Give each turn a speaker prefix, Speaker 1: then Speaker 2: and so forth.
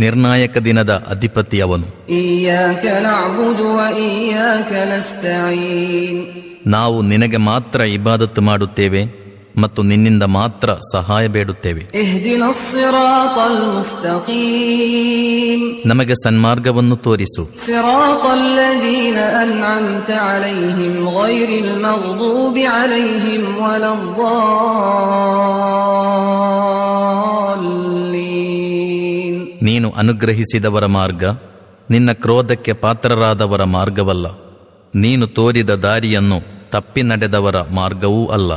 Speaker 1: ನಿರ್ಣಾಯಕ ದಿನದ ಅಧಿಪತಿ ಅವನು ನಾವು ನಿನಗೆ ಮಾತ್ರ ಇಬಾದತ್ತು ಮಾಡುತ್ತೇವೆ ಮತ್ತು ನಿನ್ನಿಂದ ಮಾತ್ರ ಸಹಾಯ ಬೇಡುತ್ತೇವೆ. ನಮಗೆ ಸನ್ಮಾರ್ಗವನ್ನು ತೋರಿಸು.
Speaker 2: ಅಲೈಹಿಂ
Speaker 1: ನೀನು ಅನುಗ್ರಹಿಸಿದವರ ಮಾರ್ಗ ನಿನ್ನ ಕ್ರೋಧಕ್ಕೆ ಪಾತ್ರರಾದವರ ಮಾರ್ಗವಲ್ಲ. ನೀನು ತೋರಿದ ದಾರಿಯನ್ನು ತಪ್ಪಿ ನಡೆದವರ ಮಾರ್ಗವೂ ಅಲ್ಲ.